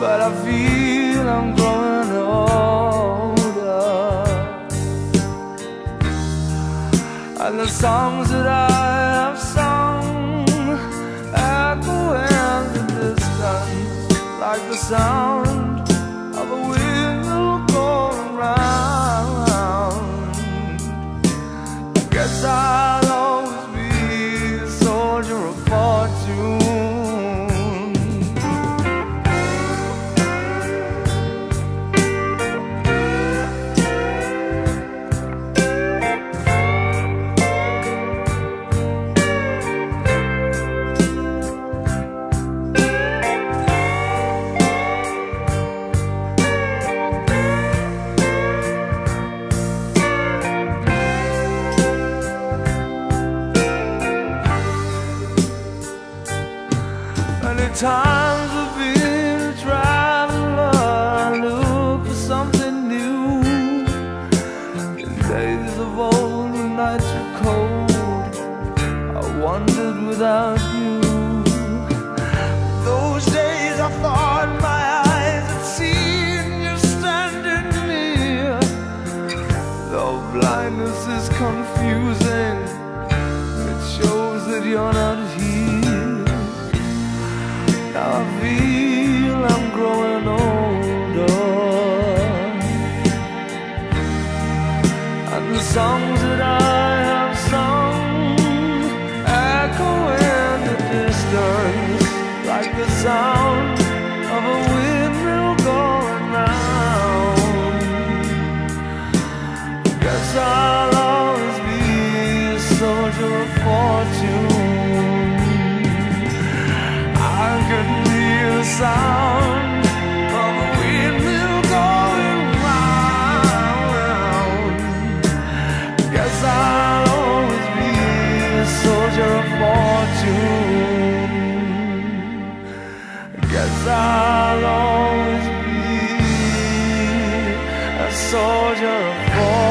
but I feel I'm growing older. And the songs that I have sung echo in the distance like the sound Many times I've been a traveler, look for something new. In days of old, when nights were cold, I wandered without you. Those days I thought my eyes had seen you standing near. Though blindness is confusing, it shows that you're not here. Songs that I have sung Echo in the distance Like the sound of a windmill going round. Guess I'll always be a soldier of fortune of a windmill going round. Guess I'll always be a soldier of fortune. Guess I'll always be a soldier of fortune.